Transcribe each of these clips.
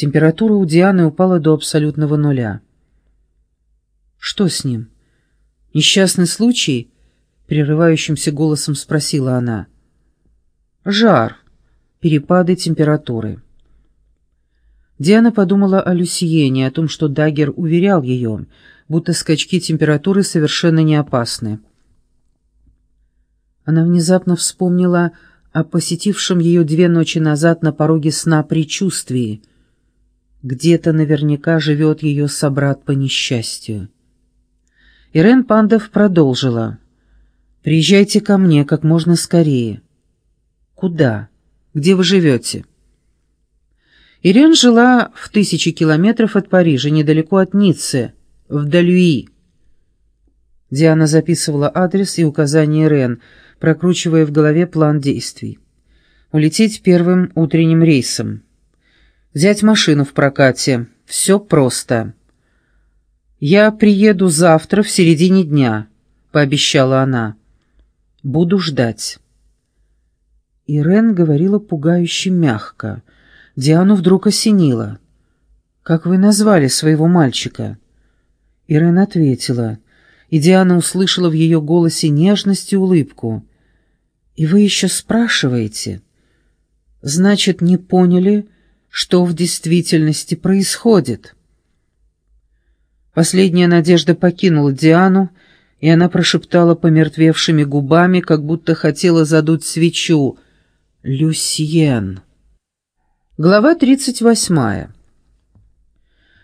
Температура у Дианы упала до абсолютного нуля. «Что с ним? Несчастный случай?» — прерывающимся голосом спросила она. «Жар. Перепады температуры». Диана подумала о Люсиене, о том, что Дагер уверял ее, будто скачки температуры совершенно не опасны. Она внезапно вспомнила о посетившем ее две ночи назад на пороге сна предчувствии. Где-то наверняка живет ее собрат по несчастью. Ирен Пандов продолжила. «Приезжайте ко мне как можно скорее». «Куда? Где вы живете?» Ирен жила в тысячи километров от Парижа, недалеко от Ниццы, в Далюи. Диана записывала адрес и указания Ирен, прокручивая в голове план действий. Улететь первым утренним рейсом. Взять машину в прокате. Все просто. «Я приеду завтра в середине дня», — пообещала она. «Буду ждать». Ирен говорила пугающе мягко — Диану вдруг осенило. «Как вы назвали своего мальчика?» Ирен ответила, и Диана услышала в ее голосе нежность и улыбку. «И вы еще спрашиваете? Значит, не поняли, что в действительности происходит?» Последняя надежда покинула Диану, и она прошептала помертвевшими губами, как будто хотела задуть свечу. «Люсьен». Глава 38.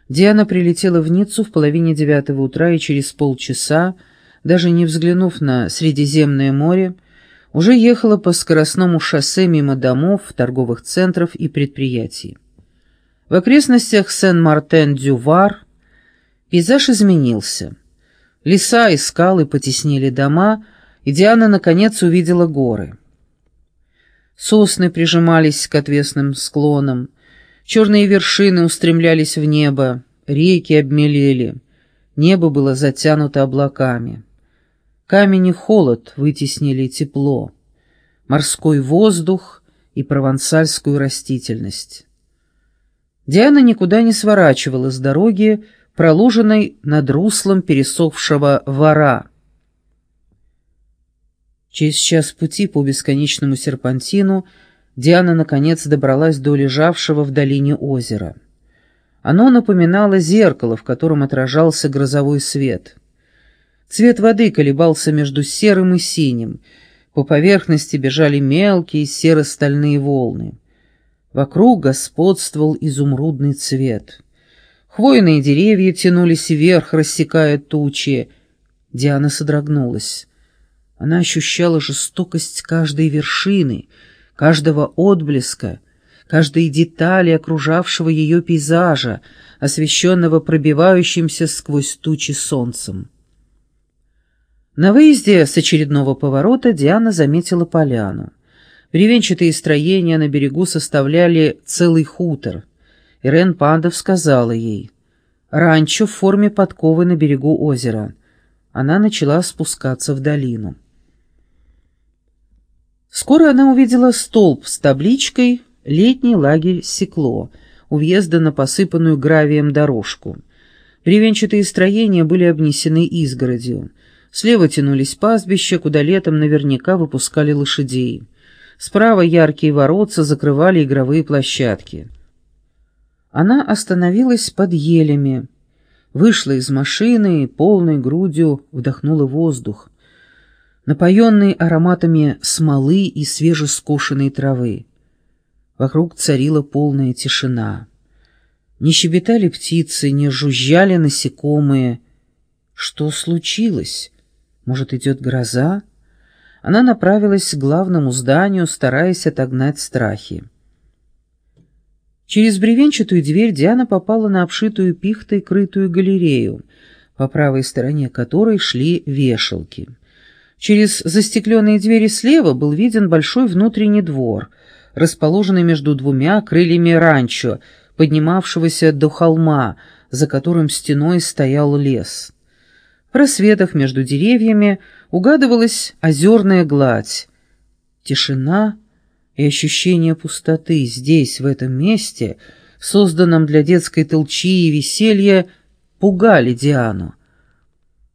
Диана прилетела в Ниццу в половине девятого утра и через полчаса, даже не взглянув на Средиземное море, уже ехала по скоростному шоссе мимо домов, торговых центров и предприятий. В окрестностях Сен-Мартен-Дювар пейзаж изменился. Леса и скалы потеснили дома, и Диана наконец увидела горы. Сосны прижимались к отвесным склонам, черные вершины устремлялись в небо, реки обмелели, небо было затянуто облаками. Камень и холод вытеснили тепло, морской воздух и провансальскую растительность. Диана никуда не сворачивала с дороги, проложенной над руслом пересохшего вора — Через час пути по бесконечному серпантину Диана наконец добралась до лежавшего в долине озера. Оно напоминало зеркало, в котором отражался грозовой свет. Цвет воды колебался между серым и синим, по поверхности бежали мелкие серо-стальные волны. Вокруг господствовал изумрудный цвет. Хвойные деревья тянулись вверх, рассекая тучи. Диана содрогнулась. Она ощущала жестокость каждой вершины, каждого отблеска, каждой детали окружавшего ее пейзажа, освещенного пробивающимся сквозь тучи солнцем. На выезде с очередного поворота Диана заметила поляну. Бревенчатые строения на берегу составляли целый хутор. Ирен Пандов сказала ей «Ранчо в форме подковы на берегу озера». Она начала спускаться в долину. Скоро она увидела столб с табличкой «Летний лагерь Секло» у въезда на посыпанную гравием дорожку. Бревенчатые строения были обнесены изгородью. Слева тянулись пастбища, куда летом наверняка выпускали лошадей. Справа яркие воротца закрывали игровые площадки. Она остановилась под елями, вышла из машины и полной грудью вдохнула воздух напоенный ароматами смолы и свежескошенной травы. Вокруг царила полная тишина. Не щебетали птицы, не жужжали насекомые. Что случилось? Может, идет гроза? Она направилась к главному зданию, стараясь отогнать страхи. Через бревенчатую дверь Диана попала на обшитую пихтой крытую галерею, по правой стороне которой шли вешалки — Через застекленные двери слева был виден большой внутренний двор, расположенный между двумя крыльями ранчо, поднимавшегося до холма, за которым стеной стоял лес. В просветах между деревьями угадывалась озерная гладь. Тишина и ощущение пустоты здесь, в этом месте, созданном для детской толчи и веселья, пугали Диану.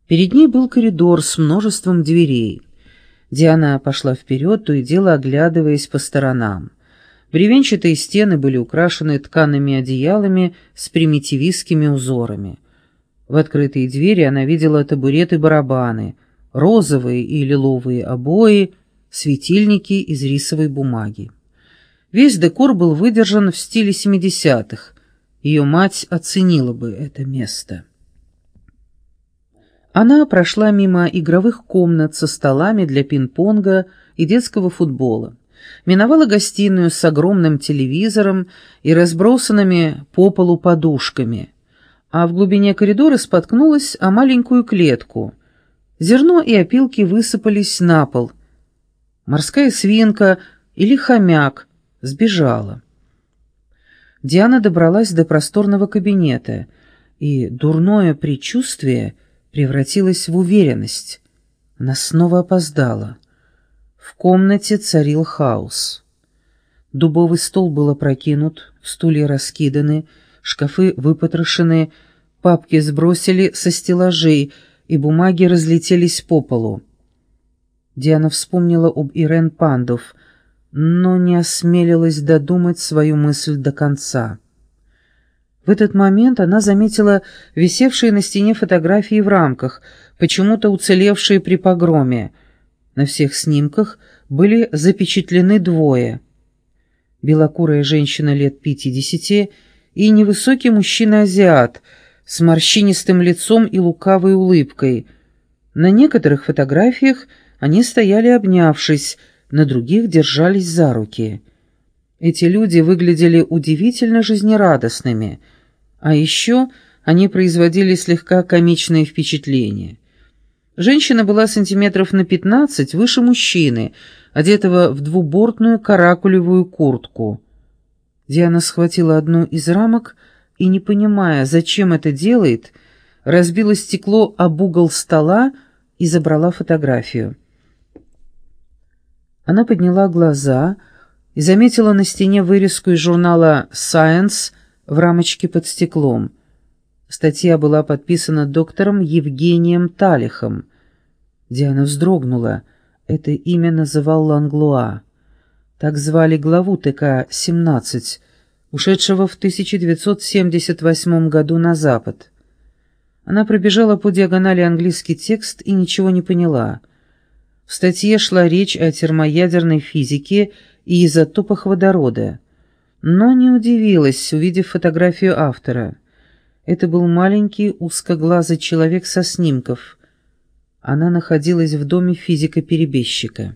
Перед ней был коридор с множеством дверей. Диана пошла вперед, то и дело оглядываясь по сторонам. Бревенчатые стены были украшены ткаными одеялами с примитивистскими узорами. В открытые двери она видела табуреты-барабаны, розовые и лиловые обои, светильники из рисовой бумаги. Весь декор был выдержан в стиле 70-х. Ее мать оценила бы это место. Она прошла мимо игровых комнат со столами для пинг-понга и детского футбола, миновала гостиную с огромным телевизором и разбросанными по полу подушками, а в глубине коридора споткнулась о маленькую клетку. Зерно и опилки высыпались на пол. Морская свинка или хомяк сбежала. Диана добралась до просторного кабинета, и дурное предчувствие — превратилась в уверенность. Она снова опоздала. В комнате царил хаос. Дубовый стол был опрокинут, стулья раскиданы, шкафы выпотрошены, папки сбросили со стеллажей, и бумаги разлетелись по полу. Диана вспомнила об Ирен Пандов, но не осмелилась додумать свою мысль до конца. В этот момент она заметила висевшие на стене фотографии в рамках, почему-то уцелевшие при погроме. На всех снимках были запечатлены двое. Белокурая женщина лет пятидесяти и невысокий мужчина-азиат с морщинистым лицом и лукавой улыбкой. На некоторых фотографиях они стояли обнявшись, на других держались за руки. Эти люди выглядели удивительно жизнерадостными, а еще они производили слегка комичное впечатление. Женщина была сантиметров на пятнадцать выше мужчины, одетого в двубортную каракулевую куртку. Диана схватила одну из рамок и, не понимая, зачем это делает, разбила стекло об угол стола и забрала фотографию. Она подняла глаза — и заметила на стене вырезку из журнала «Science» в рамочке под стеклом. Статья была подписана доктором Евгением Талихом. Диана вздрогнула. Это имя называл Ланглуа. Так звали главу ТК-17, ушедшего в 1978 году на Запад. Она пробежала по диагонали английский текст и ничего не поняла. В статье шла речь о термоядерной физике и изотопах водорода, но не удивилась, увидев фотографию автора. Это был маленький узкоглазый человек со снимков. Она находилась в доме физика-перебежчика.